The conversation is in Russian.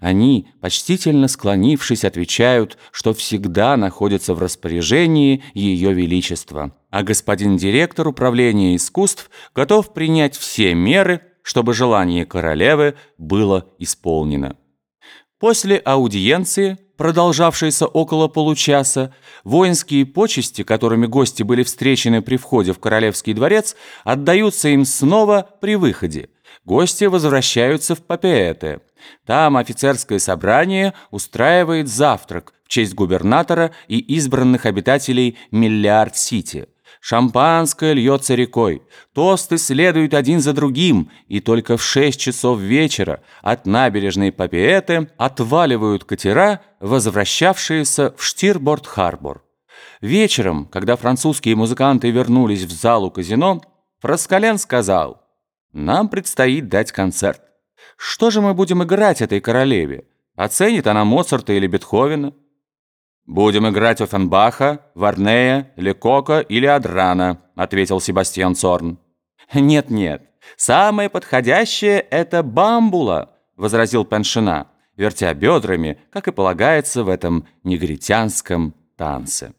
Они, почтительно склонившись, отвечают, что всегда находятся в распоряжении Ее Величества, а господин директор управления искусств готов принять все меры, чтобы желание королевы было исполнено. После аудиенции, продолжавшейся около получаса, воинские почести, которыми гости были встречены при входе в королевский дворец, отдаются им снова при выходе. Гости возвращаются в Папеэте. Там офицерское собрание устраивает завтрак в честь губернатора и избранных обитателей Миллиард-Сити. Шампанское льется рекой, тосты следуют один за другим, и только в шесть часов вечера от набережной Папиэте отваливают катера, возвращавшиеся в Штирборд-Харбор. Вечером, когда французские музыканты вернулись в залу казино, Фраскален сказал, «Нам предстоит дать концерт. Что же мы будем играть этой королеве? Оценит она Моцарта или Бетховена?» «Будем играть Офенбаха, Варнея, Лекока или Адрана», — ответил Себастьян Цорн. «Нет-нет, самое подходящее — это бамбула», — возразил Пеншина, вертя бедрами, как и полагается в этом негритянском танце.